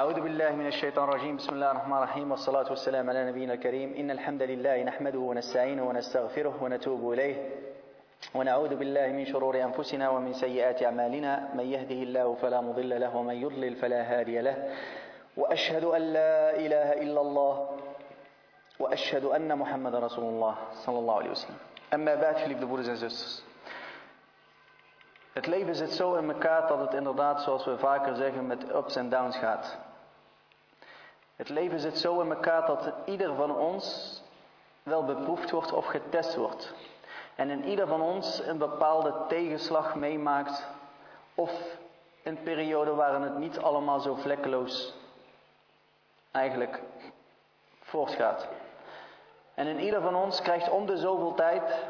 أعوذ بالله من الشيطان الرجيم. بسم الله الرحمن الرحيم. والصلاة والسلام على نبينا الكريم. إن الحمد لله نحمده ونستعينه ونستغفره ونتوب إليه. ونعوذ بالله من شرور أنفسنا ومن سيئات أعمالنا. من يهده الله فلا مضل له ومن يضلل فلا هادي له. وأشهد أن لا إله إلا الله. وأشهد أن محمد رسول الله صلى الله عليه وسلم. أما بعد geliefde broeders en Het leven zit zo in elkaar dat het inderdaad, zoals we vaker zeggen, met ups en downs gaat. Het leven zit zo in elkaar dat ieder van ons wel beproefd wordt of getest wordt. En in ieder van ons een bepaalde tegenslag meemaakt. Of een periode waarin het niet allemaal zo vlekkeloos eigenlijk voortgaat. En in ieder van ons krijgt om de zoveel tijd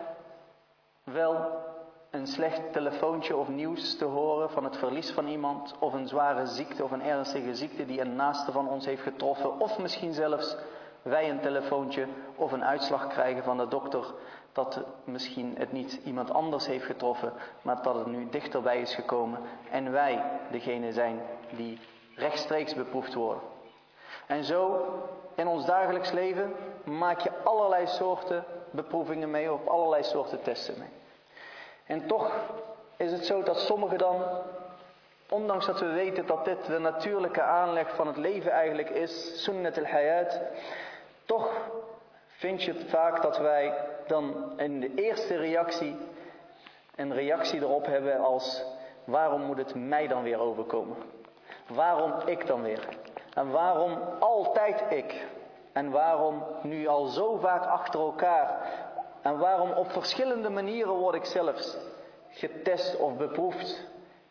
wel een slecht telefoontje of nieuws te horen van het verlies van iemand, of een zware ziekte of een ernstige ziekte die een naaste van ons heeft getroffen, of misschien zelfs wij een telefoontje of een uitslag krijgen van de dokter dat misschien het niet iemand anders heeft getroffen, maar dat het nu dichterbij is gekomen en wij degene zijn die rechtstreeks beproefd worden. En zo in ons dagelijks leven maak je allerlei soorten beproevingen mee of allerlei soorten testen mee. En toch is het zo dat sommigen dan, ondanks dat we weten dat dit de natuurlijke aanleg van het leven eigenlijk is, sunnat al-hayat, toch vind je vaak dat wij dan in de eerste reactie een reactie erop hebben als waarom moet het mij dan weer overkomen? Waarom ik dan weer? En waarom altijd ik? En waarom nu al zo vaak achter elkaar? En waarom op verschillende manieren word ik zelfs getest of beproefd?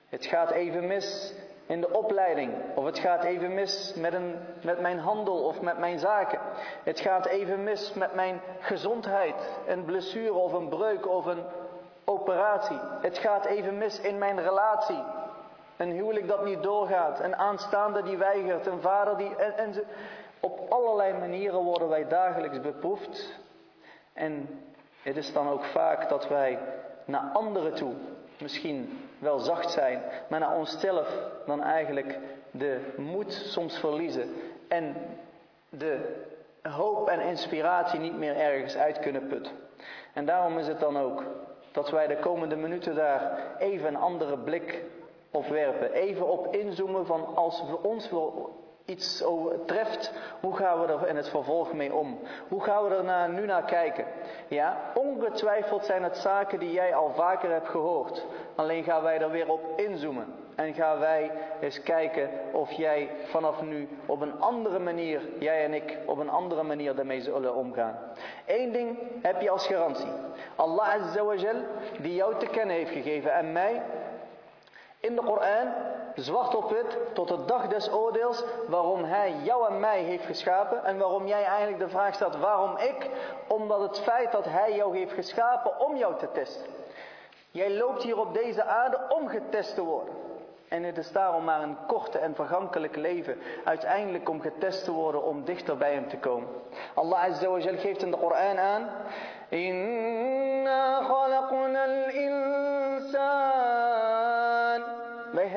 Het gaat even mis in de opleiding. Of het gaat even mis met, een, met mijn handel of met mijn zaken. Het gaat even mis met mijn gezondheid. Een blessure of een breuk of een operatie. Het gaat even mis in mijn relatie. Een huwelijk dat niet doorgaat. Een aanstaande die weigert. Een vader die... En, en op allerlei manieren worden wij dagelijks beproefd. En het is dan ook vaak dat wij naar anderen toe misschien wel zacht zijn, maar naar onszelf dan eigenlijk de moed soms verliezen en de hoop en inspiratie niet meer ergens uit kunnen putten. En daarom is het dan ook dat wij de komende minuten daar even een andere blik op werpen, even op inzoomen van als we ons wil iets treft, hoe gaan we er in het vervolg mee om? Hoe gaan we er nu naar kijken? Ja, ongetwijfeld zijn het zaken die jij al vaker hebt gehoord. Alleen gaan wij er weer op inzoomen. En gaan wij eens kijken of jij vanaf nu op een andere manier, jij en ik, op een andere manier daarmee zullen omgaan. Eén ding heb je als garantie. Allah Azza wa die jou te kennen heeft gegeven en mij, in de Koran, zwart op wit, tot de dag des oordeels, waarom hij jou en mij heeft geschapen. En waarom jij eigenlijk de vraag stelt, waarom ik? Omdat het feit dat hij jou heeft geschapen om jou te testen. Jij loopt hier op deze aarde om getest te worden. En het is daarom maar een korte en vergankelijk leven. Uiteindelijk om getest te worden om dichter bij hem te komen. Allah Azza wa geeft in de Koran aan. Inna khalaqna al-insan.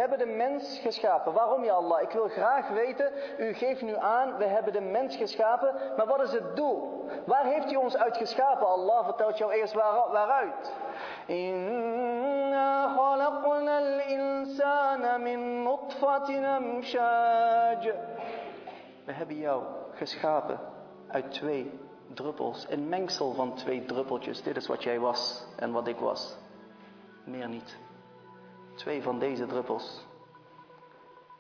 Hebben de mens geschapen. Waarom ja Allah? Ik wil graag weten, u geeft nu aan, we hebben de mens geschapen. Maar wat is het doel? Waar heeft u ons uit geschapen? Allah vertelt jou eerst waar, waaruit. Inna khalaqna al-insana min nutfatin amshaj. We hebben jou geschapen uit twee druppels. Een mengsel van twee druppeltjes. Dit is wat jij was en wat ik was. Meer niet. Twee van deze druppels.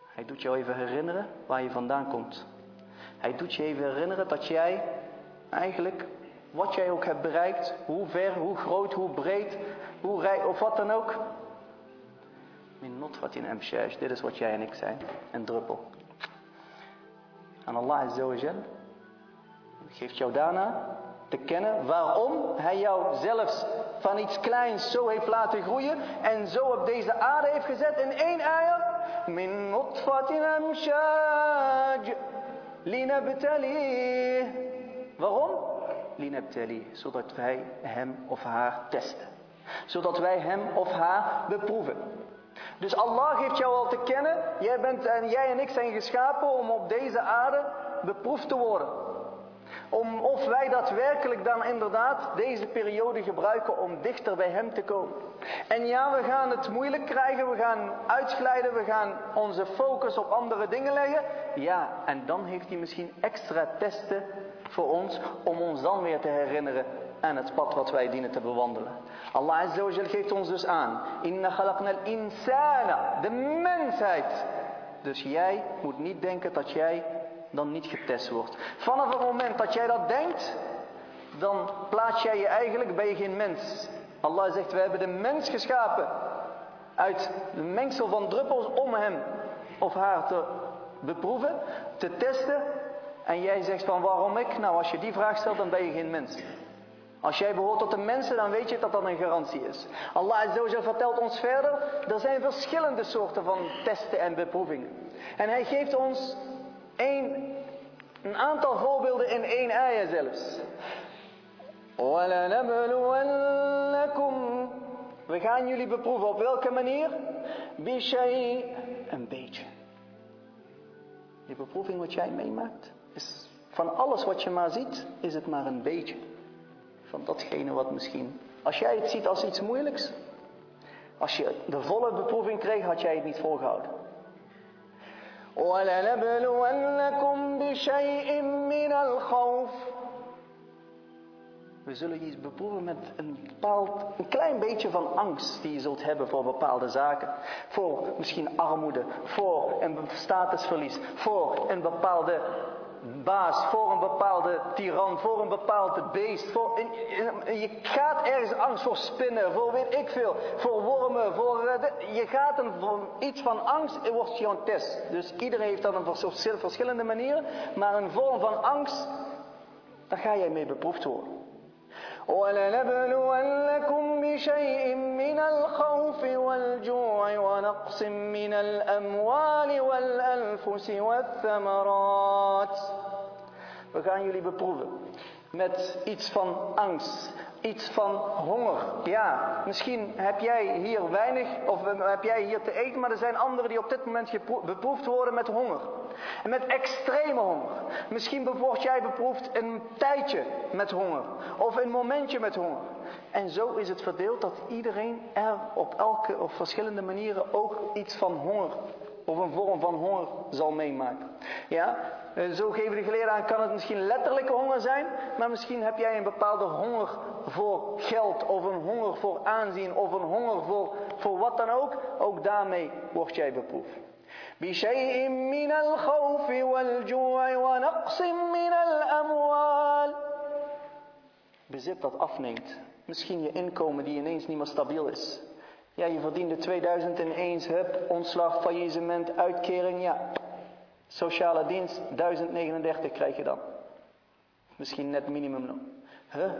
Hij doet jou even herinneren waar je vandaan komt. Hij doet je even herinneren dat jij eigenlijk, wat jij ook hebt bereikt, hoe ver, hoe groot, hoe breed, hoe rijk of wat dan ook. Min notfat in amshaj, dit is wat jij en ik zijn, een druppel. En Allah Azza wa Jal geeft jou daarna te kennen waarom hij jou zelfs van iets kleins zo heeft laten groeien en zo op deze aarde heeft gezet in één eier. Min nutfatin amshaj linabtali. Waarom? Linabtali, zodat wij hem of haar testen. Zodat wij hem of haar beproeven. Dus Allah geeft jou al te kennen, jij, bent, en jij en ik zijn geschapen om op deze aarde beproefd te worden. Om, of wij daadwerkelijk dan inderdaad deze periode gebruiken om dichter bij Hem te komen. En ja, we gaan het moeilijk krijgen, we gaan uitglijden, we gaan onze focus op andere dingen leggen. Ja, en dan heeft hij misschien extra testen voor ons om ons dan weer te herinneren aan het pad wat wij dienen te bewandelen. Allah Azza geeft ons dus aan. Inna khalaqnal insana, de mensheid. Dus jij moet niet denken dat jij dan niet getest wordt. Vanaf het moment dat jij dat denkt, dan plaats jij je eigenlijk, ben je geen mens. Allah zegt, we hebben de mens geschapen uit de mengsel van druppels om hem of haar te beproeven, te testen. En jij zegt van waarom ik? Nou, als je die vraag stelt, dan ben je geen mens. Als jij behoort tot de mensen, dan weet je dat dat een garantie is. Allah Azza vertelt ons verder, er zijn verschillende soorten van testen en beproevingen. En hij geeft ons een, een aantal voorbeelden in één ayah zelfs. We gaan jullie beproeven. Op welke manier? Bishai, een beetje. Die beproeving wat jij meemaakt, is van alles wat je maar ziet, is het maar een beetje. Van datgene wat misschien. Als jij het ziet als iets moeilijks, als je de volle beproeving kreeg, had jij het niet volgehouden. ولنبلونكم بشيء من الخوف we zullen je beproeven met een bepaald, een klein beetje van angst die je zult hebben voor bepaalde zaken. Voor misschien armoede, voor een statusverlies, voor een bepaalde baas, voor een bepaalde tiran, voor een bepaald beest. Voor, je gaat ergens angst voor spinnen, voor weet ik veel, voor wormen, voor, eh, je gaat een, iets van angst, wordt gewoon test. Dus iedereen heeft dat op verschillende manieren, maar een vorm van angst, daar ga jij mee beproefd worden. ولنبلونكم بشيء من الخوف والجوع ونقص من الأموال والأنفس والثمرات. We gaan jullie beproeven met iets van angst, iets van honger. Ja, misschien heb jij hier weinig of heb jij hier te eten, maar er zijn anderen die op dit moment beproefd worden met honger. En met extreme honger. Misschien word jij beproefd een tijdje met honger. Of een momentje met honger. En zo is het verdeeld dat iedereen er op elke of verschillende manieren ook iets van honger of een vorm van honger zal meemaken. Ja, zo geven de geleerden aan, kan het misschien letterlijke honger zijn, maar misschien heb jij een bepaalde honger voor geld, of een honger voor aanzien, of een honger voor, voor wat dan ook. Ook daarmee word jij beproefd. بشيء من الخوف والجوع ونقص من الأموال Bezit dat afneemt. Misschien je inkomen die ineens niet meer stabiel is. Ja, je verdiende 2001, hup, ontslag, faillissement, uitkering, ja. Sociale dienst, 1039 krijg je dan. Misschien net minimum nog.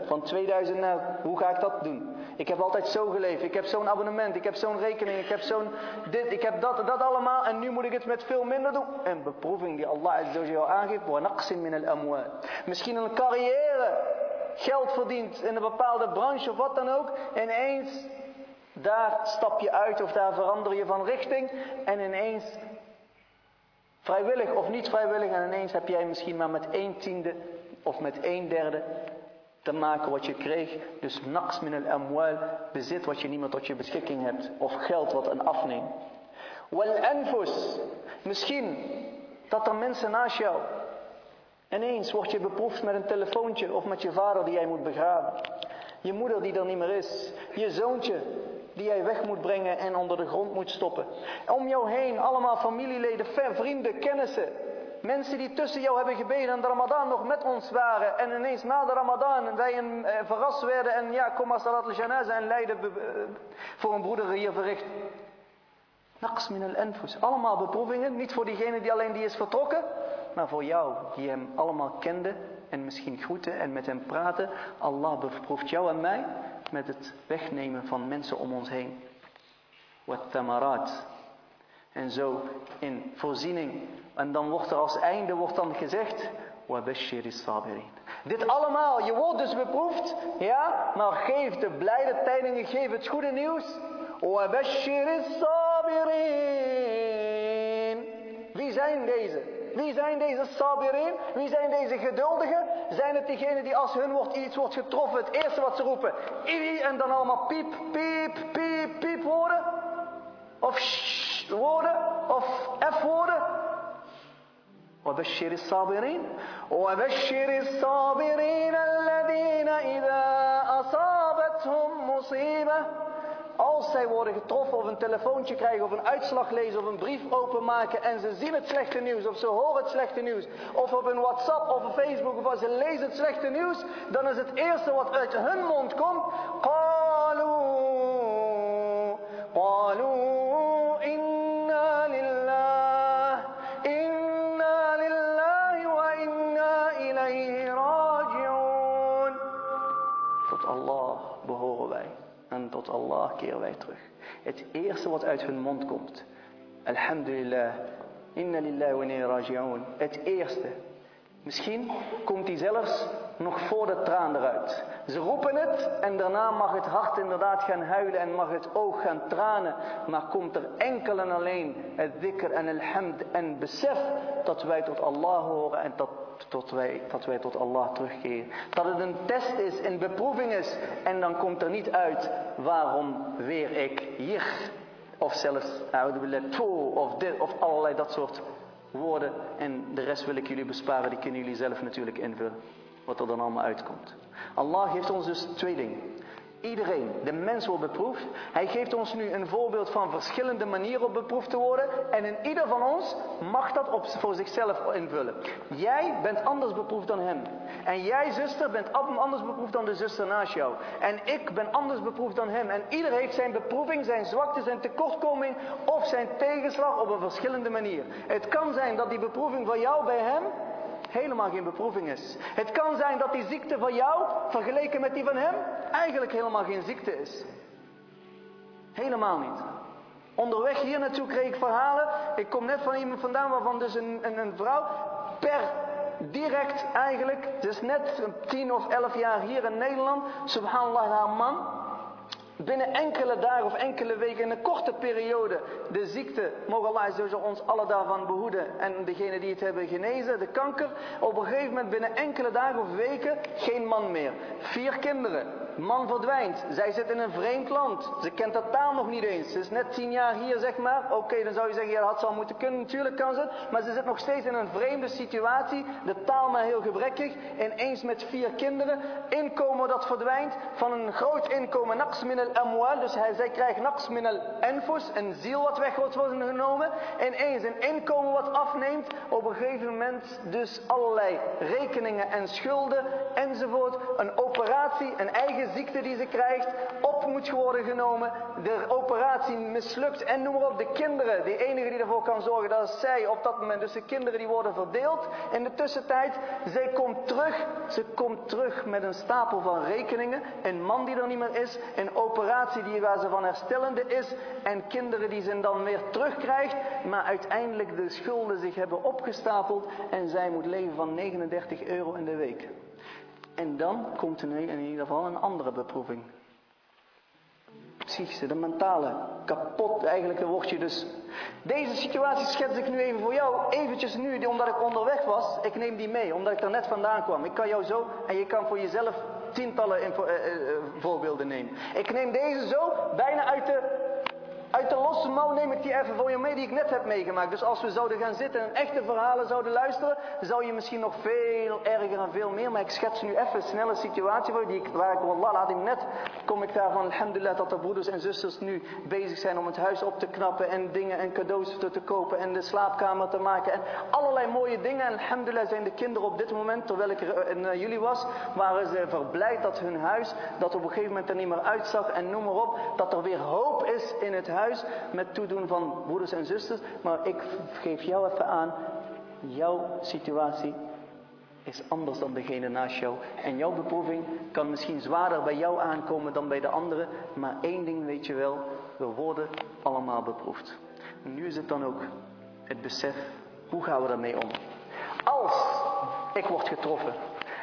Van 2000 naar, hoe ga ik dat doen? Ik heb altijd zo geleefd, ik heb zo'n abonnement, ik heb zo'n rekening, ik heb zo'n dit, ik heb dat, dat allemaal en nu moet ik het met veel minder doen. Een beproeving die Allah jou aangeeft, wa min al. Misschien een carrière, geld verdient in een bepaalde branche of wat dan ook. En ineens, daar stap je uit of daar verander je van richting. En ineens, vrijwillig of niet vrijwillig, en ineens heb jij misschien maar met een tiende of met een derde te maken wat je kreeg. Dus naqs min al amwal, bezit wat je niet meer tot je beschikking hebt. Of geld wat een afneemt. Wal anfus, misschien dat er mensen naast jou. Ineens word je beproefd met een telefoontje of met je vader die jij moet begraven. Je moeder die er niet meer is. Je zoontje die jij weg moet brengen en onder de grond moet stoppen. Om jou heen allemaal familieleden, vrienden, kennissen Mensen die tussen jou hebben gebeden en de Ramadan nog met ons waren. En ineens na de Ramadan wij een, eh, verrast werden. En ja, kom maar salat al-janaza en lijden eh, voor een broeder hier verricht. Naqs min al-anfus. Allemaal beproevingen. Niet voor diegene die alleen die is vertrokken. Maar voor jou die hem allemaal kende. En misschien groeten en met hem praten. Allah beproeft jou en mij met het wegnemen van mensen om ons heen. Wat tamarat. En zo in voorziening. En dan wordt er als einde wordt dan gezegd. Sabirin. Dit allemaal, je wordt dus beproefd. Ja, maar geef de blijde tijdingen, geef het goede nieuws. Sabirin. Wie zijn deze? Wie zijn deze sabirin? Wie zijn deze geduldigen? Zijn het diegenen die als hun wordt, iets wordt getroffen, het eerste wat ze roepen, Ii, en dan allemaal piep, piep, piep, piep woorden? Of shh woorden? Of f woorden? وبشر الصابرين وبشر الصابرين الذين إذا أصابتهم مصيبة als zij worden getroffen of een telefoontje krijgen of een uitslag lezen of een brief openmaken en ze zien het slechte nieuws of ze horen het slechte nieuws of op een WhatsApp of een Facebook of ze lezen het slechte nieuws, dan is het eerste wat uit hun mond komt, Het eerste wat uit hun mond komt. Alhamdulillah. Inna lillahi wa inna raji'un. Het eerste. Misschien komt hij zelfs nog voor de traan eruit. Ze roepen het en daarna mag het hart inderdaad gaan huilen en mag het oog gaan tranen. Maar komt er enkel en alleen het dhikr en el hamd en besef dat wij tot Allah horen en dat, tot wij, dat wij tot Allah terugkeren. Dat het een test is, een beproeving is en dan komt er niet uit waarom weer ik hier. Of zelfs, of dit, of allerlei dat soort woorden. En de rest wil ik jullie besparen, die kunnen jullie zelf natuurlijk invullen. Wat er dan allemaal uitkomt. Allah geeft ons dus twee dingen. Iedereen, de mens wordt beproefd. Hij geeft ons nu een voorbeeld van verschillende manieren op beproefd te worden. En in ieder van ons mag dat op, voor zichzelf invullen. Jij bent anders beproefd dan hem. En jij, zuster, bent anders beproefd dan de zuster naast jou. En ik ben anders beproefd dan hem. En ieder heeft zijn beproeving, zijn zwakte, zijn tekortkoming of zijn tegenslag op een verschillende manier. Het kan zijn dat die beproeving van jou bij hem helemaal geen beproeving is. Het kan zijn dat die ziekte van jou, vergeleken met die van hem, eigenlijk helemaal geen ziekte is. Helemaal niet. Onderweg hier naartoe kreeg ik verhalen. Ik kom net van iemand vandaan waarvan dus een, een, een vrouw per direct eigenlijk, dus net tien of elf jaar hier in Nederland, subhanallah haar man, binnen enkele dagen of enkele weken, in een korte periode, de ziekte, mogen Allah ons alle daarvan behoeden en degene die het hebben genezen, de kanker, op een gegeven moment binnen enkele dagen of weken geen man meer. Vier kinderen, man verdwijnt, zij zit in een vreemd land, ze kent dat taal nog niet eens, ze is net tien jaar hier zeg maar, oké dan zou je zeggen, ja dat had ze al moeten kunnen, natuurlijk kan ze. Maar ze zit nog steeds in een vreemde situatie, de taal maar heel gebrekkig, ineens met vier kinderen, inkomen dat verdwijnt, van een groot inkomen, naqs min al-amwal, dus hij, zij krijgt naqs min al-enfus, een ziel wat weg wordt genomen, ineens een inkomen wat afneemt, op een gegeven moment dus allerlei rekeningen en schulden enzovoort, een operatie, een eigen ziekte die ze krijgt, op moet worden genomen, de operatie mislukt en noem maar op, de kinderen, de enige die ervoor kan zorgen, dat zij op dat moment, dus de kinderen die worden verdeeld in de tussentijd, zij komt terug, ze komt terug met een stapel van rekeningen, een man die er niet meer is, een operatie die waar ze van herstellende is en kinderen die ze dan weer terugkrijgt, maar uiteindelijk de schulden zich hebben opgestapeld en zij moet leven van 39 euro in de week. En dan komt er in ieder geval een andere beproeving. Psychische, de mentale, kapot eigenlijk word je dus. Deze situatie schets ik nu even voor jou, eventjes nu, omdat ik onderweg was. Ik neem die mee, omdat ik er net vandaan kwam. Ik kan jou zo, en je kan voor jezelf tientallen info, eh, eh, voorbeelden nemen. Ik neem deze zo, bijna uit de uit de losse mouw neem ik die even voor je mee die ik net heb meegemaakt. Dus als we zouden gaan zitten en echte verhalen zouden luisteren, zou je misschien nog veel erger en veel meer. Maar ik schets nu even een snelle situatie voor die ik, waar ik, net, kom ik daarvan, alhamdulillah, dat de broeders en zusters nu bezig zijn om het huis op te knappen en dingen en cadeaus te, te kopen en de slaapkamer te maken en allerlei mooie dingen. En alhamdulillah zijn de kinderen op dit moment, terwijl ik in uh, jullie was, waren ze verblijd dat hun huis, dat op een gegeven moment er niet meer uitzag en noem maar op, dat er weer hoop is in het huis met toedoen van broeders en zusters. Maar ik geef jou even aan, jouw situatie is anders dan degene naast jou. En jouw beproeving kan misschien zwaarder bij jou aankomen dan bij de anderen. Maar één ding weet je wel, we worden allemaal beproefd. Nu is het dan ook het besef, hoe gaan we daarmee om? Als ik word getroffen.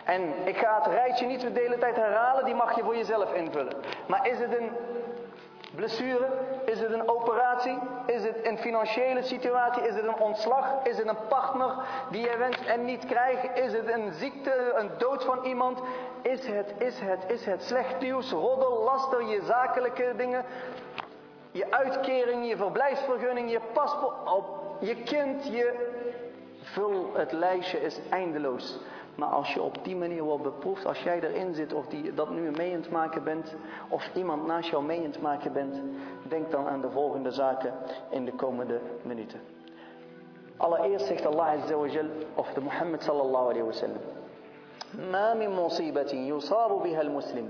En ik ga het rijtje niet de hele tijd herhalen, die mag je voor jezelf invullen. Maar is het een blessure? Is het een operatie? Is het een financiële situatie? Is het een ontslag? Is het een partner die je wenst en niet krijgt? Is het een ziekte, een dood van iemand? Is het, is het, is het slecht nieuws, roddel, laster, je zakelijke dingen? Je uitkering, je verblijfsvergunning, je paspoort, je kind, je... Vul het lijstje is eindeloos. Maar als je op die manier wordt beproefd, als jij erin zit of die, dat nu mee aan het maken bent, of iemand naast jou mee aan het maken bent, denk dan aan de volgende zaken in de komende minuten. Allereerst zegt Allah Azza wa Jal, of de Mohammed sallallahu alayhi wa sallam. ما من مصيبة يصاب بها المسلم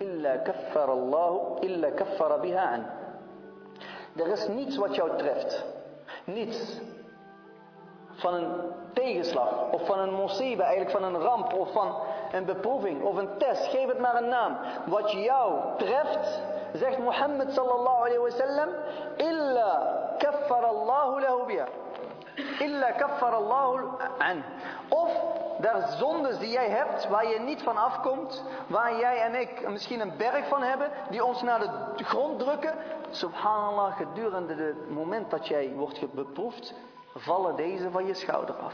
إلا كفر الله إلا كفر بها عنه. Er is niets wat jou treft. Niets van een tegenslag of van een musiba, eigenlijk van een ramp of van een beproeving of een test, geef het maar een naam. Wat jou treft, zegt Mohammed sallallahu alayhi wa sallam, illa kaffar Allahu lahu biha. Illa kaffar Allahu an. Of daar zondes die jij hebt, waar je niet van afkomt, waar jij en ik misschien een berg van hebben, die ons naar de grond drukken. Subhanallah, gedurende het moment dat jij wordt beproefd, vallen deze van je schouder af.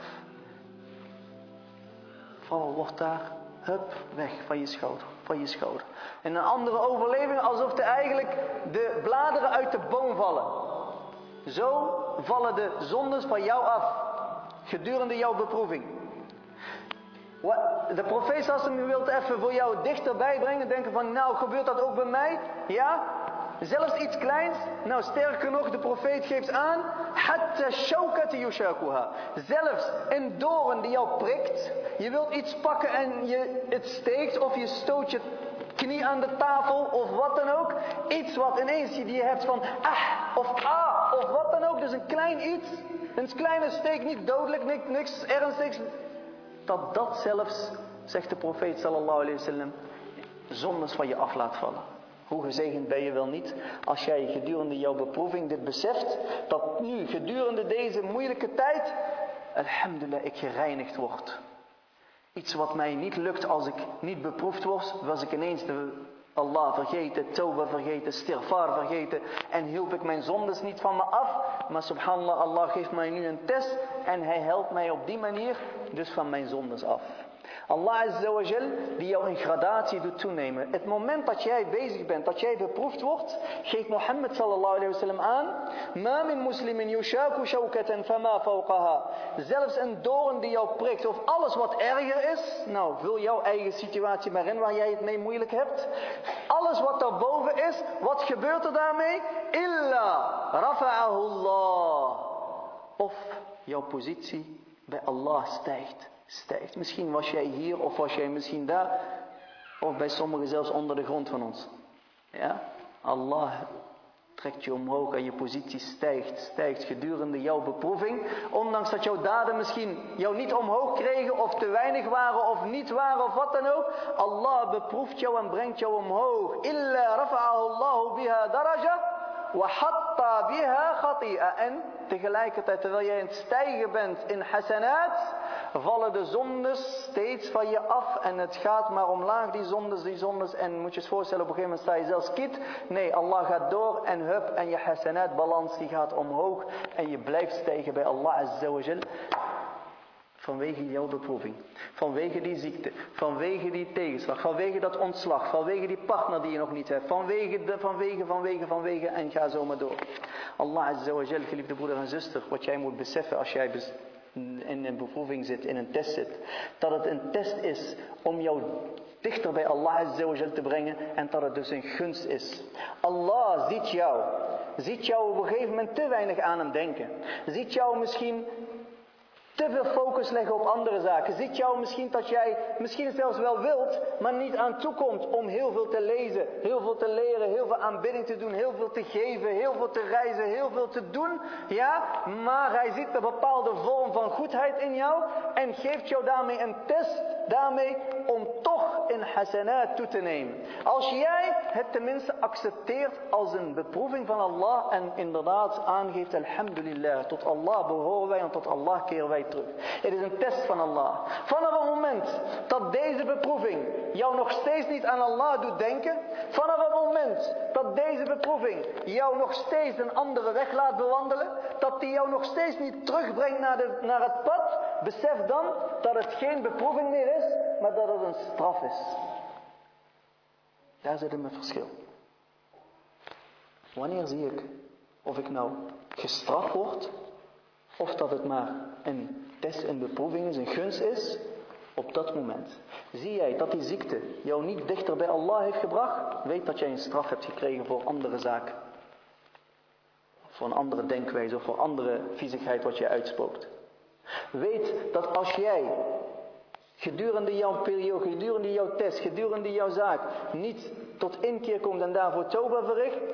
Val wordt daar, hup, weg van je schouder, van je schouder. En een andere overleving alsof er eigenlijk de bladeren uit de boom vallen. Zo vallen de zondes van jou af, gedurende jouw beproeving. De profeet als hem wilt even voor jou dichterbij brengen, denken van nou gebeurt dat ook bij mij? Ja? Zelfs iets kleins. Nou, sterker nog, de profeet geeft aan. Zelfs een doorn die jou prikt. Je wilt iets pakken en je, het steekt of je stoot je knie aan de tafel of wat dan ook. Iets wat ineens die je hebt van ah of ah of wat dan ook. Dus een klein iets. Een kleine steek, niet dodelijk, niks, niks ernstigs. Dat dat zelfs, zegt de profeet sallallahu alayhi wa sallam, zondes van je af laat vallen. Hoe gezegend ben je wel niet als jij gedurende jouw beproeving dit beseft, dat nu gedurende deze moeilijke tijd, alhamdulillah, ik gereinigd word. Iets wat mij niet lukt als ik niet beproefd was, was ik ineens de Allah vergeten, Tawbah vergeten, Stirfar vergeten en hielp ik mijn zondes niet van me af. Maar subhanallah, Allah geeft mij nu een test en hij helpt mij op die manier dus van mijn zondes af. Allah Azza wa Jal, die jou in gradatie doet toenemen. Het moment dat jij bezig bent, dat jij beproefd wordt, geeft Mohammed sallallahu alayhi wa sallam aan. Ma min muslimin yushaku shawkatan fama fawqaha. Zelfs een doorn die jou prikt, of alles wat erger is. Nou, vul jouw eigen situatie maar in waar jij het mee moeilijk hebt. Alles wat daarboven is, wat gebeurt er daarmee? Illa rafa'ahu Allah. Of jouw positie bij Allah stijgt stijgt. Misschien was jij hier of was jij misschien daar. Of bij sommigen zelfs onder de grond van ons. Ja? Allah trekt je omhoog en je positie stijgt, stijgt gedurende jouw beproeving. Ondanks dat jouw daden misschien jou niet omhoog kregen of te weinig waren of niet waren of wat dan ook. Allah beproeft jou en brengt jou omhoog. Illa rafa'ahu Allahu biha daraja. Wa biha khati'a. En tegelijkertijd terwijl jij in het stijgen bent in hasanat vallen de zondes steeds van je af en het gaat maar omlaag, die zondes, die zondes. En moet je je voorstellen, op een gegeven moment sta je zelfs kit. Nee, Allah gaat door en hup, en je hasanat balans die gaat omhoog en je blijft stijgen bij Allah Azza wa. Vanwege jouw beproeving. Vanwege die ziekte. Vanwege die tegenslag. Vanwege dat ontslag. Vanwege die partner die je nog niet hebt. Vanwege, de, vanwege, vanwege, vanwege. En ga zo maar door. Allah Azza wa Jal, geliefde broeder en zuster. Wat jij moet beseffen als jij in een beproeving zit, in een test zit. Dat het een test is om jou dichter bij Allah Azza te brengen en dat het dus een gunst is. Allah ziet jou, ziet jou op een gegeven moment te weinig aan hem denken. Ziet jou misschien te veel focus leggen op andere zaken. Ziet jou misschien dat jij misschien zelfs wel wilt, maar niet aan toekomt om heel veel te lezen, heel veel te leren, heel veel aanbidding te doen, heel veel te geven, heel veel te reizen, heel veel te doen. Ja, maar hij ziet een bepaalde vorm van goedheid in jou en geeft jou daarmee een test daarmee om toch een hasanat toe te nemen. Als jij het tenminste accepteert als een beproeving van Allah en inderdaad aangeeft, alhamdulillah, tot Allah behoren wij en tot Allah keren wij terug. Het is een test van Allah. Vanaf het moment dat deze beproeving jou nog steeds niet aan Allah doet denken, vanaf het moment dat deze beproeving jou nog steeds een andere weg laat bewandelen, dat die jou nog steeds niet terugbrengt naar, de, naar het pad, besef dan dat het geen beproeving meer is, maar dat het een straf is. Daar zit hem verschil. Wanneer zie ik of ik nou gestraft word, of dat het maar een test, een beproeving is, een gunst is, op dat moment. Zie jij dat die ziekte jou niet dichter bij Allah heeft gebracht, weet dat jij een straf hebt gekregen voor andere zaken. Voor een andere denkwijze of voor andere viezigheid wat je uitspookt. Weet dat als jij gedurende jouw periode, gedurende jouw test, gedurende jouw zaak niet tot inkeer komt en daarvoor toba verricht,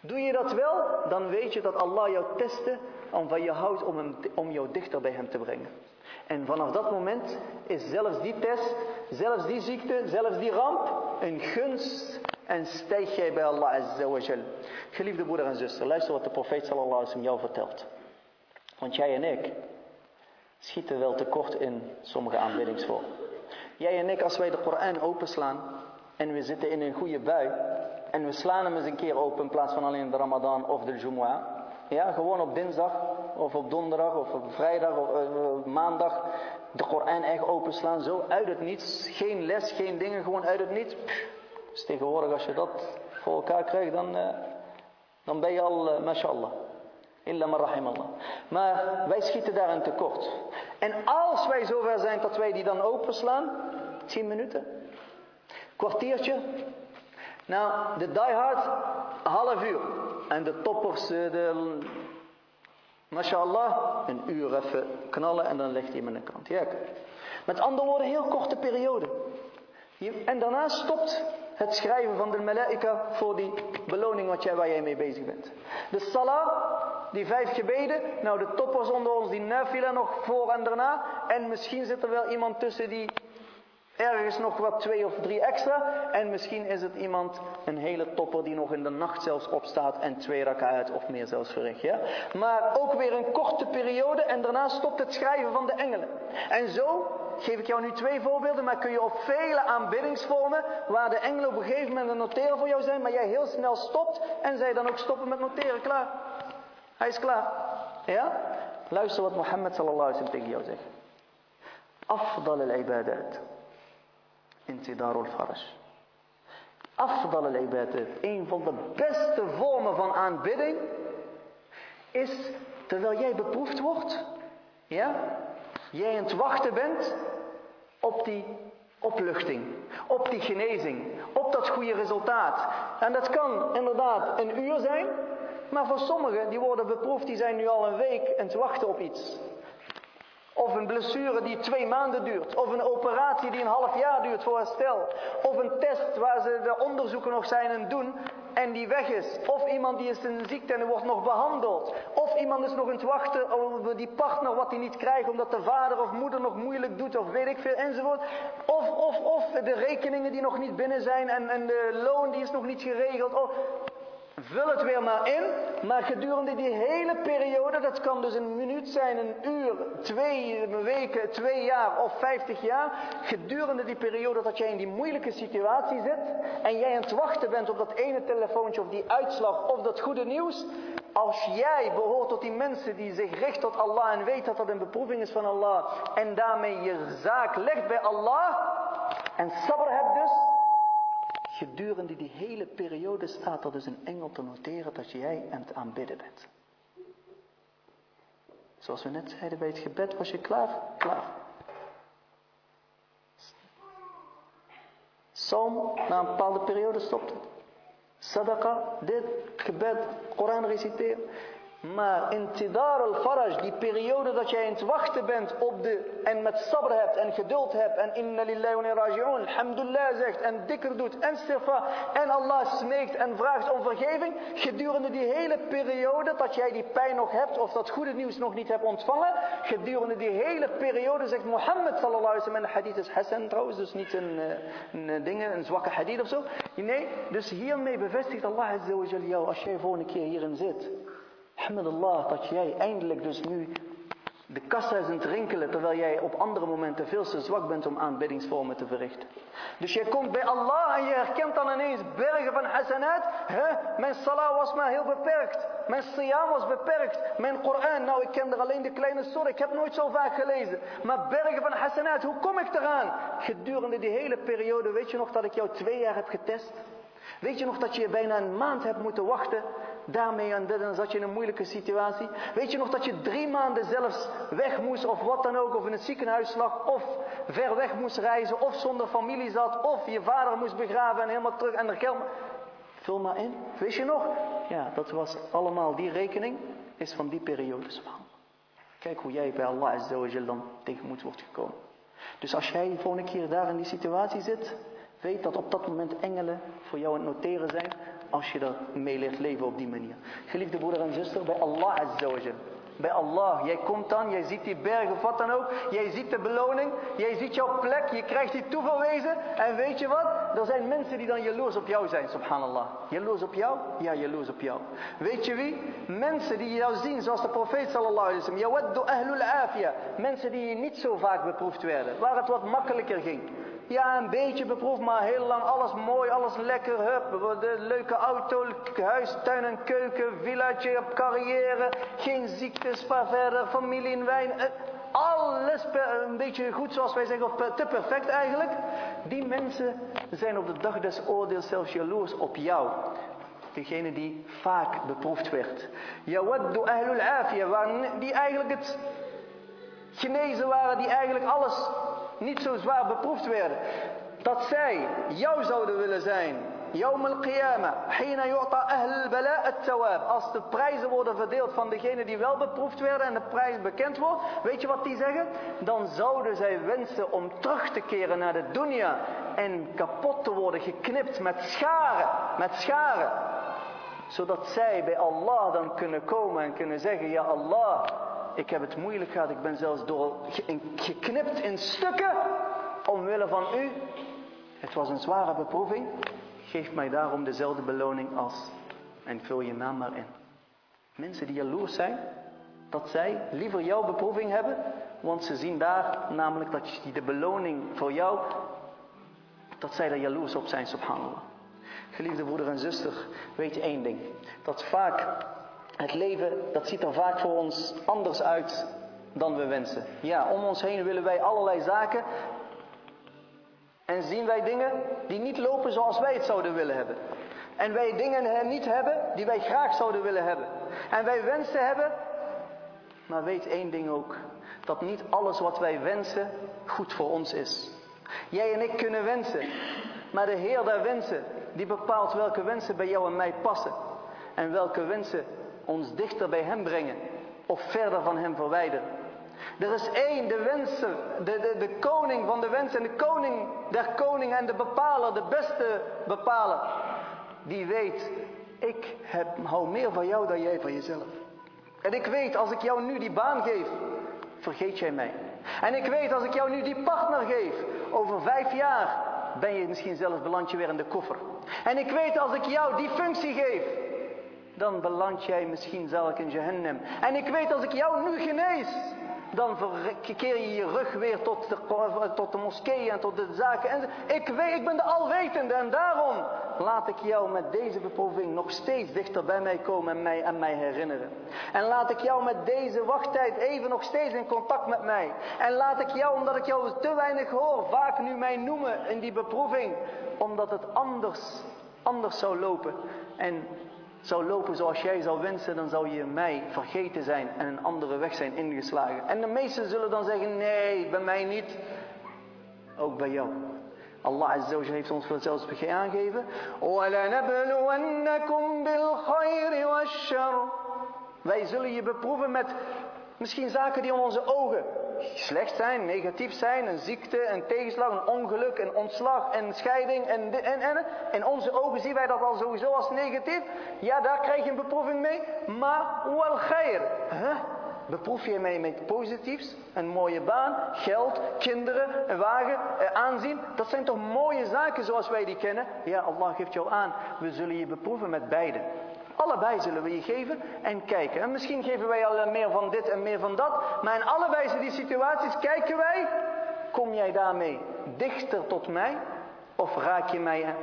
doe je dat wel, dan weet je dat Allah jou testte om van je houdt om, jou dichter bij hem te brengen. En vanaf dat moment is zelfs die test, zelfs die ziekte, zelfs die ramp een gunst en stijg jij bij Allah Azza wa Jal. Geliefde broeder en zuster, luister wat de profeet sallallahu alaihi wasallam jou vertelt. Want jij en ik schieten wel tekort in sommige aanbiddingsvormen. Jij en ik, als wij de Koran openslaan en we zitten in een goede bui en we slaan hem eens een keer open in plaats van alleen de Ramadan of de Jumu'ah. Ja, gewoon op dinsdag of op donderdag of op vrijdag of uh, maandag de Koran echt openslaan. Zo uit het niets. Geen les, geen dingen, gewoon uit het niets. Dus tegenwoordig als je dat voor elkaar krijgt, dan, uh, dan ben je al, uh, mashallah. Illa Allah. Maar wij schieten daarin tekort. En als wij zover zijn dat wij die dan openslaan, 10 minuten, kwartiertje. Nou, de diehard, half uur. En de toppers, de, mashallah, een uur even knallen en dan legt hij aan de kant. Ja, met andere woorden, heel korte periode. En daarna stopt het schrijven van de malaika voor die beloning wat jij, waar jij mee bezig bent. De salah, die vijf gebeden, nou de toppers onder ons, die nafila nog voor en daarna. En misschien zit er wel iemand tussen die ergens nog wat twee of drie extra. En misschien is het iemand, een hele topper die nog in de nacht zelfs opstaat en twee uit of meer zelfs verricht. Ja? Maar ook weer een korte periode en daarna stopt het schrijven van de engelen. En zo geef ik jou nu twee voorbeelden, maar kun je op vele aanbiddingsvormen, waar de engelen op een gegeven moment een noteren voor jou zijn, maar jij heel snel stopt en zij dan ook stoppen met noteren. Klaar. Hij is klaar. Ja? Luister wat Mohammed sallallahu alaihi wasallam tegen jou zegt. Afdal al-ibadat. Intidarul faraj. Afdal al-ibadat. Een van de beste vormen van aanbidding is terwijl jij beproefd wordt. Ja? Jij aan het wachten bent op die opluchting, op die genezing, op dat goede resultaat. En dat kan inderdaad een uur zijn, maar voor sommigen die worden beproefd, die zijn nu al een week aan het wachten op iets. Of een blessure die twee maanden duurt. Of een operatie die een half jaar duurt voor herstel. Of een test waar ze de onderzoeken nog zijn en doen en die weg is. Of iemand die is een ziekte en wordt nog behandeld. Of iemand is nog aan het wachten op die partner wat hij niet krijgt omdat de vader of moeder nog moeilijk doet of weet ik veel enzovoort. Of, of, of de rekeningen die nog niet binnen zijn en, en de loon die is nog niet geregeld. Vul het weer maar in, maar gedurende die hele periode, dat kan dus een minuut zijn, een uur, twee weken, twee jaar of vijftig jaar. Gedurende die periode dat jij in die moeilijke situatie zit en jij aan het wachten bent op dat ene telefoontje of die uitslag of dat goede nieuws. Als jij behoort tot die mensen die zich richt tot Allah en weet dat dat een beproeving is van Allah en daarmee je zaak legt bij Allah en sabr hebt dus, Gedurende die hele periode staat er dus een engel te noteren dat jij aan het aanbidden bent. Zoals we net zeiden bij het gebed, was je klaar? Klaar. Psalm, na een bepaalde periode stopt het. Sadaqa, dit, gebed, Koran reciteren. Maar in tidar al-faraj, die periode dat jij in het wachten bent op de, en met sabr hebt en geduld hebt en inna lillahi wa raji'un, alhamdulillah zegt en dikker doet en sirfa en Allah smeekt en vraagt om vergeving, gedurende die hele periode dat jij die pijn nog hebt of dat goede nieuws nog niet hebt ontvangen, gedurende die hele periode zegt Mohammed sallallahu alaihi wasallam, en de hadith is Hassan trouwens, dus niet een, eh, een, een, ding, een zwakke hadith of zo. Nee, dus hiermee bevestigt Allah azza jou als jij volgende keer hierin zit. Alhamdulillah dat jij eindelijk dus nu de kassa het rinkelen terwijl jij op andere momenten veel te zwak bent om aanbiddingsvormen te verrichten. Dus jij komt bij Allah en je herkent dan ineens bergen van hasanat. Mijn salah was maar heel beperkt. Mijn siyam was beperkt. Mijn Koran, nou ik ken er alleen de kleine surah. Ik heb nooit zo vaak gelezen. Maar bergen van hasanat, hoe kom ik eraan? Gedurende die hele periode, weet je nog dat ik jou twee jaar heb getest? Weet je nog dat je bijna een maand hebt moeten wachten daarmee en dan zat je in een moeilijke situatie. Weet je nog dat je drie maanden zelfs weg moest of wat dan ook, of in het ziekenhuis lag, of ver weg moest reizen, of zonder familie zat, of je vader moest begraven en helemaal terug en er geld. Vul maar in. Weet je nog? Ja, dat was allemaal, die rekening is van die periode. Kijk hoe jij bij Allah Azza dan tegenmoet wordt gekomen. Dus als jij volgende keer daar in die situatie zit, weet dat op dat moment engelen voor jou aan het noteren zijn als je er mee leert leven op die manier. Geliefde broeder en zuster, bij Allah Azzawajal. Bij Allah. Jij komt dan, jij ziet die bergen, wat dan ook. Jij ziet de beloning. Jij ziet jouw plek. Je krijgt die toeverwezen. En weet je wat? Er zijn mensen die dan jaloers op jou zijn, subhanallah. Jaloers op jou? Ja, jaloers op jou. Weet je wie? Mensen die jou zien, zoals de profeet sallallahu alaihi wasallam. Yawaddu ahlul afia. Mensen die niet zo vaak beproefd werden. Waar het wat makkelijker ging. Ja, een beetje beproefd, maar heel lang alles mooi, alles lekker. Hup, de leuke auto, huis, tuin en keuken, villaatje op carrière. Geen ziektes, maar verder, familie en wijn. Eh, alles een beetje goed, zoals wij zeggen, of te perfect eigenlijk. Die mensen zijn op de dag des oordeels zelfs jaloers op jou. Degene die vaak beproefd werd. Yawaddu ahlul afia, die eigenlijk het genezen waren, die eigenlijk alles niet zo zwaar beproefd werden. Dat zij jou zouden willen zijn. Yawm al-qiyamah. Hina yu'ta ahl bala at-tawab. Als de prijzen worden verdeeld van degenen die wel beproefd werden en de prijs bekend wordt. Weet je wat die zeggen? Dan zouden zij wensen om terug te keren naar de dunya. En kapot te worden geknipt met scharen. Met scharen. Zodat zij bij Allah dan kunnen komen en kunnen zeggen. Ja Allah ik heb het moeilijk gehad. Ik ben zelfs door, geknipt in stukken omwille van u. Het was een zware beproeving. Geef mij daarom dezelfde beloning als. En vul je naam maar in. Mensen die jaloers zijn, dat zij liever jouw beproeving hebben, want ze zien daar namelijk dat de beloning voor jou, dat zij daar jaloers op zijn, subhanallah. Geliefde broeder en zuster, weet één ding. Dat vaak het leven, dat ziet er vaak voor ons anders uit dan we wensen. Ja, om ons heen willen wij allerlei zaken. En zien wij dingen die niet lopen zoals wij het zouden willen hebben. En wij dingen niet hebben die wij graag zouden willen hebben. En wij wensen hebben. Maar weet één ding ook. Dat niet alles wat wij wensen goed voor ons is. Jij en ik kunnen wensen. Maar de Heer der wensen, die bepaalt welke wensen bij jou en mij passen. En welke wensen ons dichter bij Hem brengen of verder van Hem verwijderen. Er is één, de de, de, de koning van de wensen en de koning der koningen en de bepaler, de beste bepaler. Die weet, ik heb, hou meer van jou dan jij van jezelf. En ik weet, als ik jou nu die baan geef, vergeet jij mij. En ik weet, als ik jou nu die partner geef, over vijf jaar ben je misschien zelfs beland je weer in de koffer. En ik weet, als ik jou die functie geef, dan beland jij misschien zelf in Jehannam. En ik weet als ik jou nu genees, dan keer je je rug weer tot de, tot de moskee en tot de zaken. En ik, weet, ik ben de alwetende en daarom laat ik jou met deze beproeving nog steeds dichter bij mij komen en mij, en mij herinneren. En laat ik jou met deze wachttijd even nog steeds in contact met mij. En laat ik jou, omdat ik jou te weinig hoor, vaak nu mij noemen in die beproeving. Omdat het anders, anders zou lopen. En zou lopen zoals jij zou wensen, dan zou je mij vergeten zijn en een andere weg zijn ingeslagen. En de meesten zullen dan zeggen, nee, bij mij niet. Ook bij jou. Allah Azza heeft ons voor aangegeven. Wij zullen je beproeven met misschien zaken die in onze ogen slecht zijn, negatief zijn, een ziekte, een tegenslag, een ongeluk, een ontslag, een scheiding en, en, en. In onze ogen zien wij dat al sowieso als negatief. Ja, daar krijg je een beproeving mee. Maar wel geir. Huh? Beproef je mij met positiefs? Een mooie baan, geld, kinderen, een wagen, eh, aanzien. Dat zijn toch mooie zaken zoals wij die kennen? Ja, Allah geeft jou aan. We zullen je beproeven met beide. Allebei zullen we je geven en kijken. En misschien geven wij al meer van dit en meer van dat. Maar in allebei die situaties kijken wij. Kom jij daarmee dichter tot mij? Of raak je mij,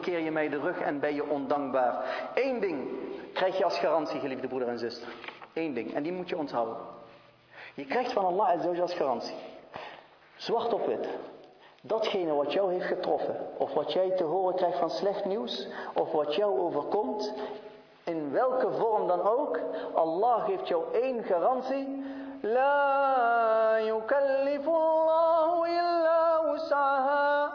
keer je mij de rug en ben je ondankbaar? Eén ding krijg je als garantie, geliefde broeder en zuster. Eén ding. En die moet je onthouden. Je krijgt van Allah als garantie. Zwart op wit. Datgene wat jou heeft getroffen, of wat jij te horen krijgt van slecht nieuws, of wat jou overkomt, in welke vorm dan ook, Allah geeft jou één garantie. La yukallifullahu illa wus'aha.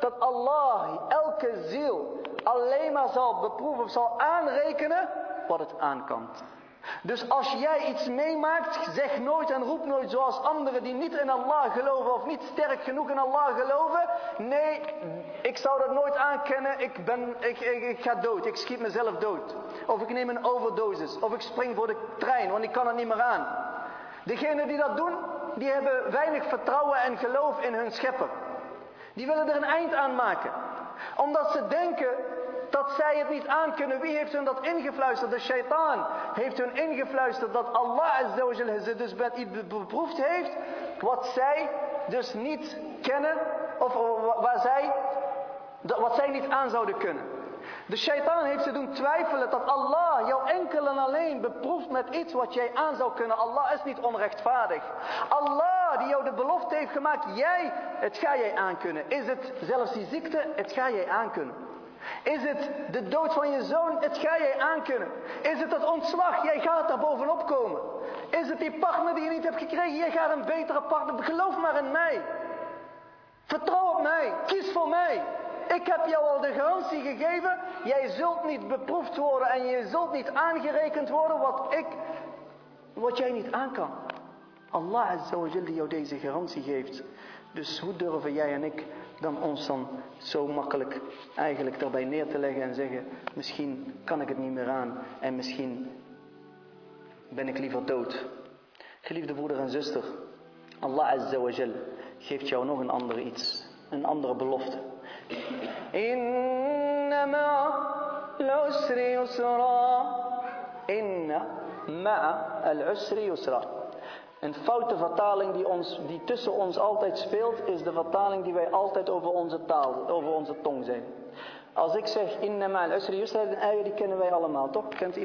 Dat Allah elke ziel alleen maar zal beproeven, zal aanrekenen wat het aan kan. Dus als jij iets meemaakt, zeg nooit en roep nooit zoals anderen die niet in Allah geloven of niet sterk genoeg in Allah geloven. Nee, ik zou dat nooit aankennen. Ik, ben, ik, ik, ik ga dood. Ik schiet mezelf dood. Of ik neem een overdosis. Of ik spring voor de trein, want ik kan het niet meer aan. Degenen die dat doen, die hebben weinig vertrouwen en geloof in hun schepper. Die willen er een eind aan maken. Omdat ze denken dat zij het niet aankunnen. Wie heeft hun dat ingefluisterd? De shaitaan heeft hun ingefluisterd dat Allah ze dus met iets beproefd heeft. Wat zij dus niet kennen. Of waar zij, wat zij niet aan zouden kunnen. De shaitaan heeft ze doen twijfelen dat Allah jou enkel en alleen beproeft met iets wat jij aan zou kunnen. Allah is niet onrechtvaardig. Allah die jou de belofte heeft gemaakt, jij, het ga jij aankunnen. Is het zelfs die ziekte, het ga jij aankunnen. Is het de dood van je zoon? Het ga jij aankunnen. Is het het ontslag? Jij gaat daar bovenop komen. Is het die partner die je niet hebt gekregen? Jij gaat een betere partner. Geloof maar in mij. Vertrouw op mij. Kies voor mij. Ik heb jou al de garantie gegeven. Jij zult niet beproefd worden en je zult niet aangerekend worden wat ik, wat jij niet aan kan. Allah Azza die jou deze garantie geeft. Dus hoe durven jij en ik dan ons dan zo makkelijk eigenlijk erbij neer te leggen en zeggen, misschien kan ik het niet meer aan en misschien ben ik liever dood. Geliefde broeder en zuster, Allah Azza wa Jal geeft jou nog een ander iets, een andere belofte. Inna al-usri yusra. Inna al-usri yusra. Een foute vertaling die, ons, die tussen ons altijd speelt, is de vertaling die wij altijd over onze taal, over onze tong zijn. Als ik zeg inna ma'al usri yusra, die kennen wij allemaal, toch? Kent